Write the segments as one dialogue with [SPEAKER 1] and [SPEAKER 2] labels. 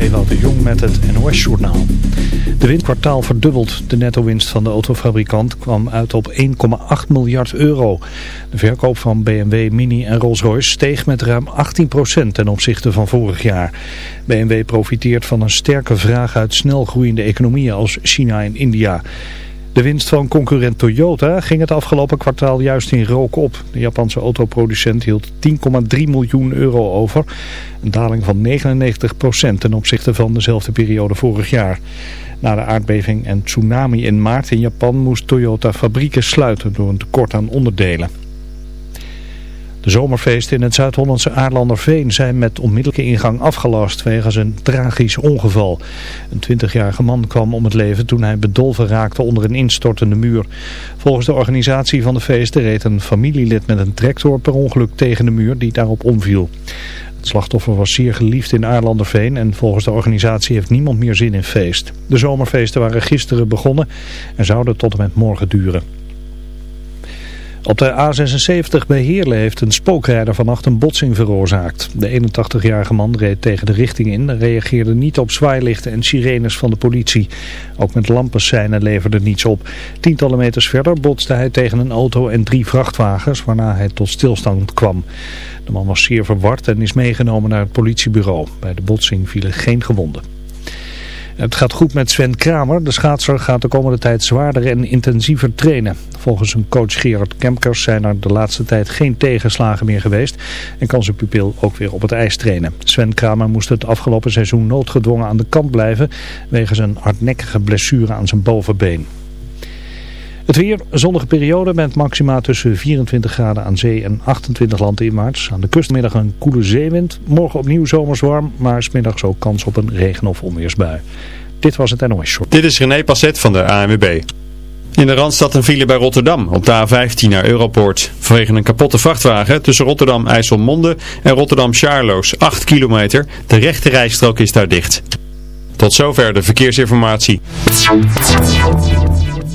[SPEAKER 1] Ewout de Jong met het NOS-journaal. De windkwartaal verdubbeld. De netto-winst van de autofabrikant kwam uit op 1,8 miljard euro. De verkoop van BMW, Mini en Rolls-Royce steeg met ruim 18% ten opzichte van vorig jaar. BMW profiteert van een sterke vraag uit snel groeiende economieën als China en India. De winst van concurrent Toyota ging het afgelopen kwartaal juist in rook op. De Japanse autoproducent hield 10,3 miljoen euro over. Een daling van 99% ten opzichte van dezelfde periode vorig jaar. Na de aardbeving en tsunami in maart in Japan moest Toyota fabrieken sluiten door een tekort aan onderdelen. Zomerfeesten in het Zuid-Hollandse Aarlanderveen zijn met onmiddellijke ingang afgelast wegens een tragisch ongeval. Een 20-jarige man kwam om het leven toen hij bedolven raakte onder een instortende muur. Volgens de organisatie van de feesten reed een familielid met een tractor per ongeluk tegen de muur die daarop omviel. Het slachtoffer was zeer geliefd in Aarlanderveen en volgens de organisatie heeft niemand meer zin in feest. De zomerfeesten waren gisteren begonnen en zouden tot en met morgen duren. Op de A76 bij Heerlen heeft een spookrijder vannacht een botsing veroorzaakt. De 81-jarige man reed tegen de richting in en reageerde niet op zwaailichten en sirenes van de politie. Ook met lampenseinen leverde niets op. Tientallen meters verder botste hij tegen een auto en drie vrachtwagens waarna hij tot stilstand kwam. De man was zeer verward en is meegenomen naar het politiebureau. Bij de botsing vielen geen gewonden. Het gaat goed met Sven Kramer. De schaatser gaat de komende tijd zwaarder en intensiever trainen. Volgens zijn coach Gerard Kemkers zijn er de laatste tijd geen tegenslagen meer geweest. En kan zijn pupil ook weer op het ijs trainen. Sven Kramer moest het afgelopen seizoen noodgedwongen aan de kant blijven. Wegens een hardnekkige blessure aan zijn bovenbeen. Het weer, zonnige periode met maxima tussen 24 graden aan zee en 28 landinwaarts. Aan de kustmiddag een koele zeewind. Morgen opnieuw zomers warm, maar smiddags ook kans op een regen- of onweersbui. Dit was het NOS Short.
[SPEAKER 2] Dit is René Passet van de ANWB. In de Randstad een file bij Rotterdam op de A15 naar Europoort. Vanwege een kapotte vrachtwagen tussen Rotterdam IJsselmonde en Rotterdam Charloes 8 kilometer. De rechte rijstrook is daar dicht. Tot zover de verkeersinformatie.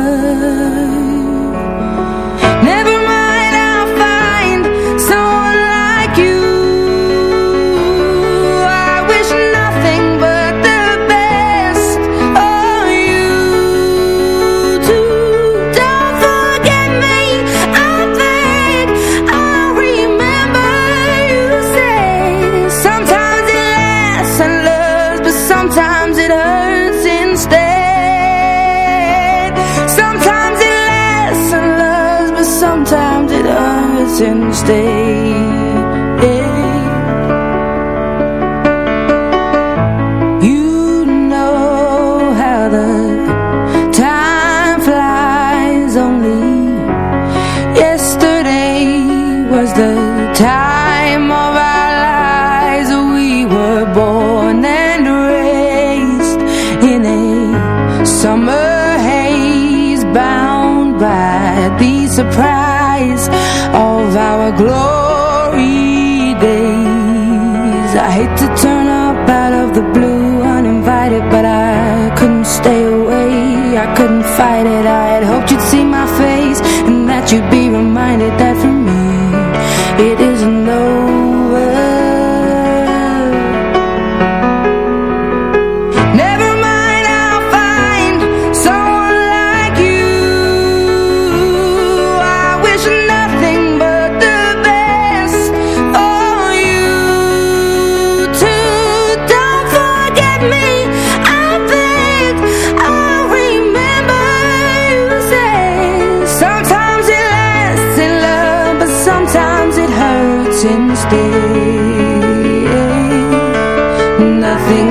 [SPEAKER 3] of our glory days. I hate to turn up out of the blue. stay. Nothing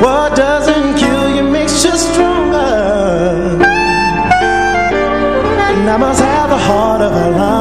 [SPEAKER 4] what doesn't kill you makes you stronger. I must have a heart of a lion.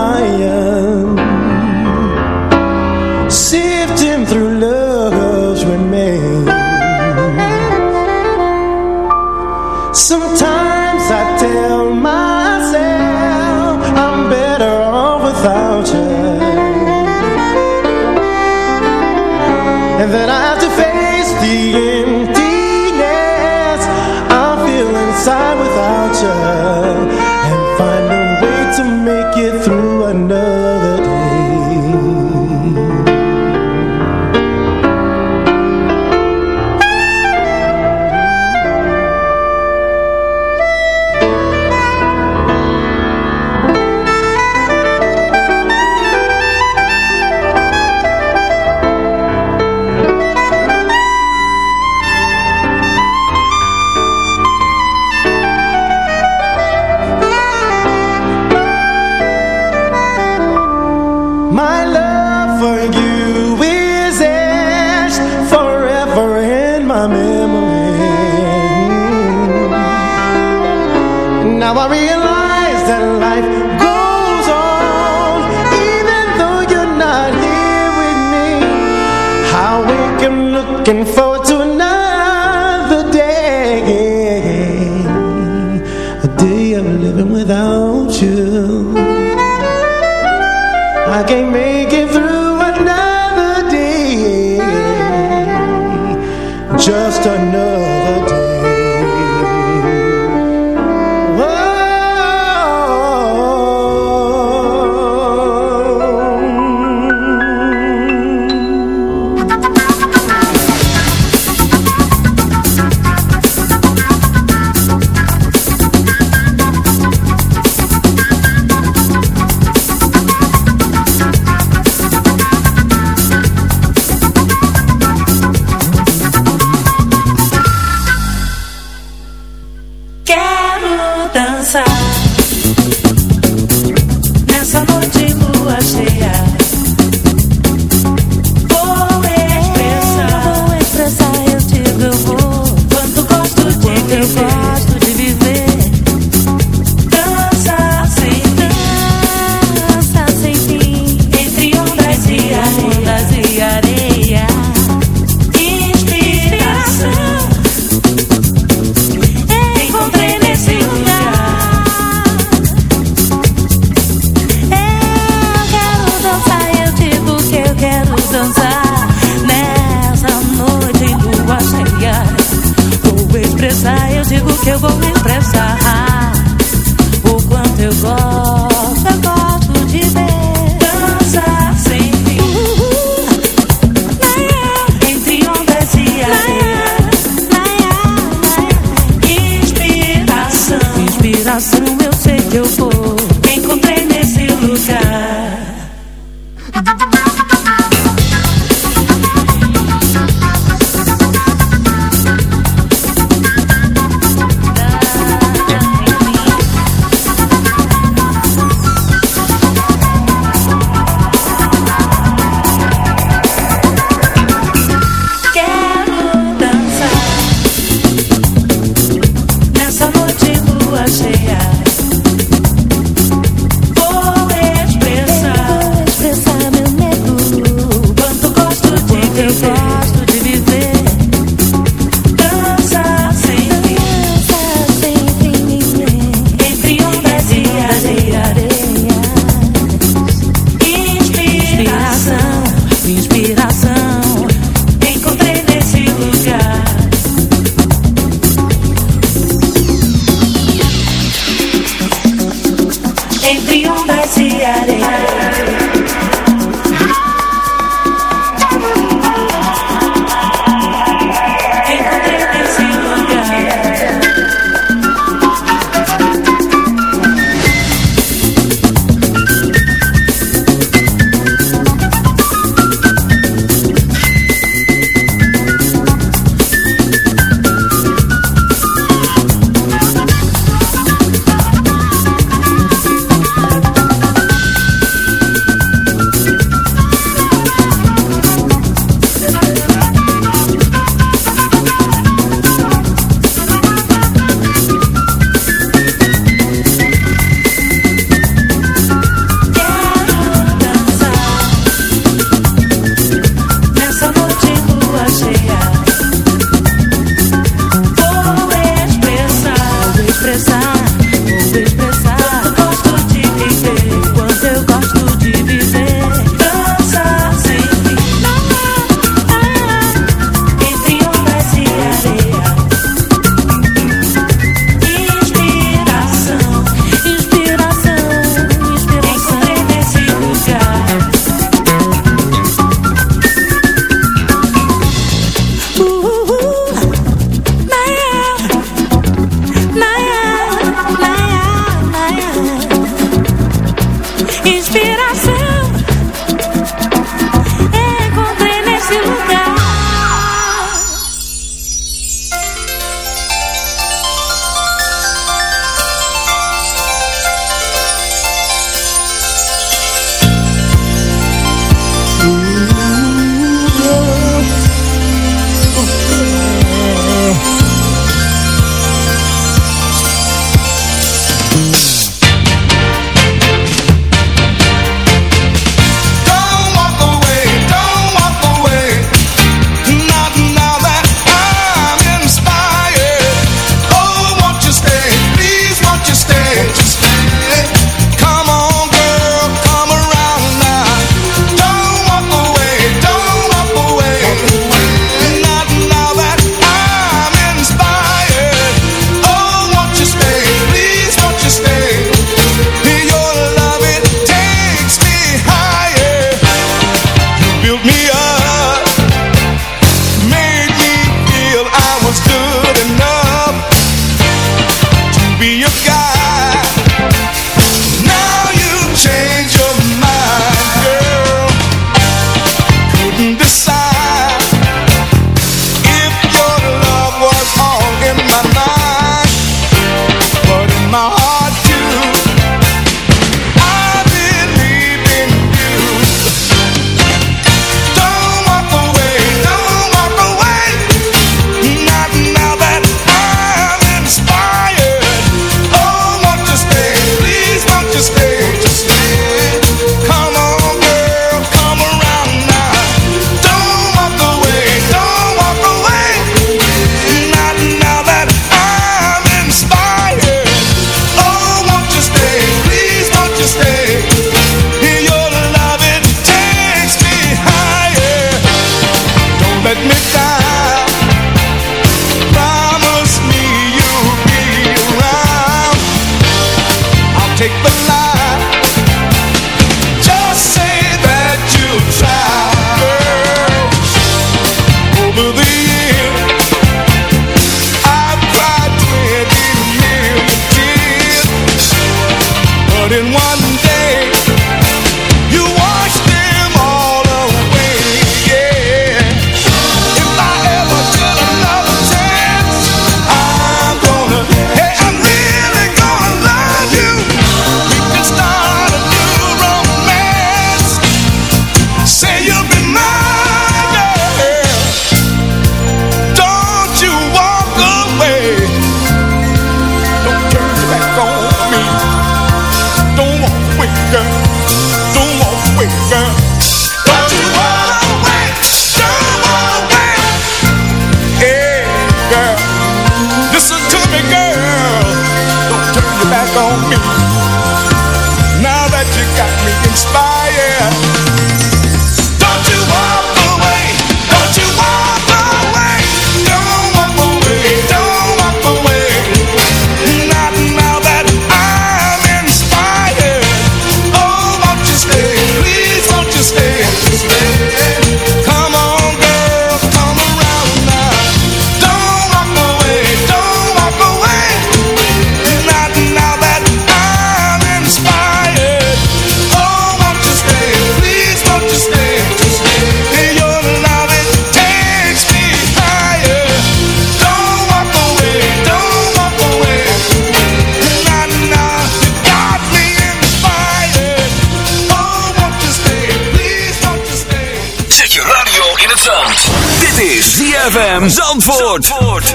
[SPEAKER 5] ZFM Zandvoort. Zandvoort.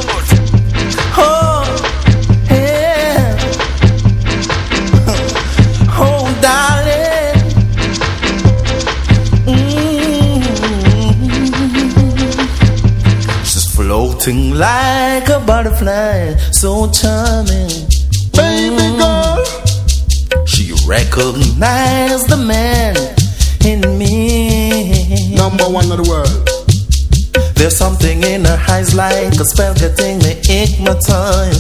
[SPEAKER 4] Oh, yeah. Oh, darling. Mm. She's floating like a butterfly, so charming. Baby girl. She recognizes the man Cause spell getting me ink my
[SPEAKER 6] time.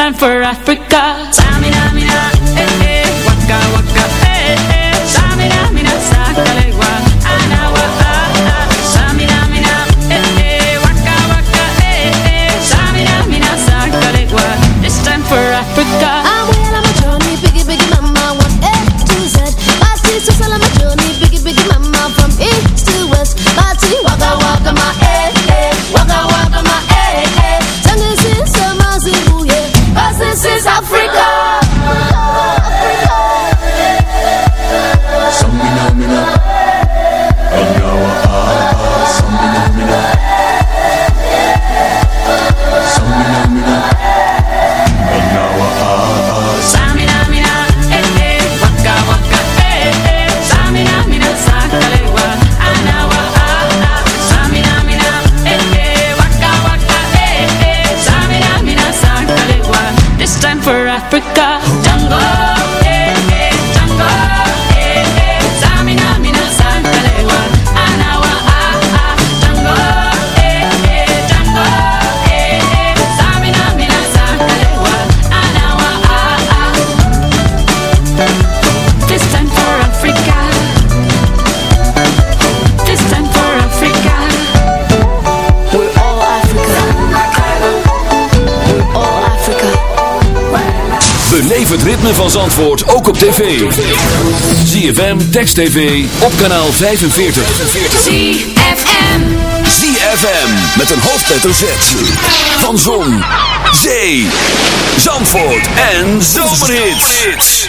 [SPEAKER 7] Time for Africa.
[SPEAKER 8] het ritme van Zandvoort ook op tv. ZFM, Text TV, op kanaal 45.
[SPEAKER 9] ZFM.
[SPEAKER 8] ZFM, met een hoofdletter Van Zon, Zee, Zandvoort en
[SPEAKER 10] zomerhit.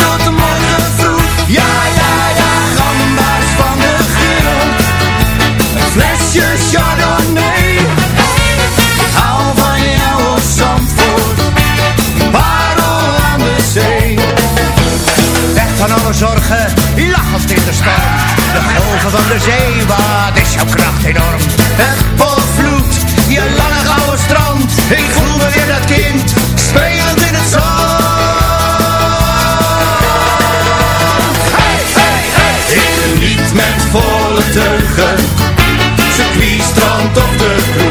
[SPEAKER 10] Dus van jouw zandvoer, waarom aan de zee? Weg van alle zorgen, lachend in de storm. De golven van de zee, wat is jouw kracht enorm? Het volvloed, je lange gouden strand. Ik voel me weer dat kind, spelend in het zand. hij hey, niet Ik met volle teugel strand of de kroeg.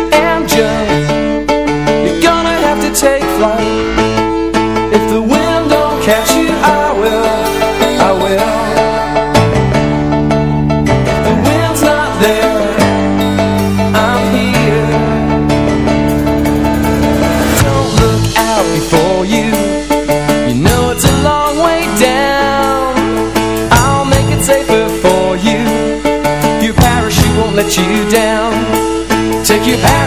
[SPEAKER 11] you down. Take you back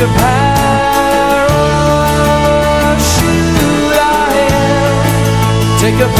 [SPEAKER 12] Take a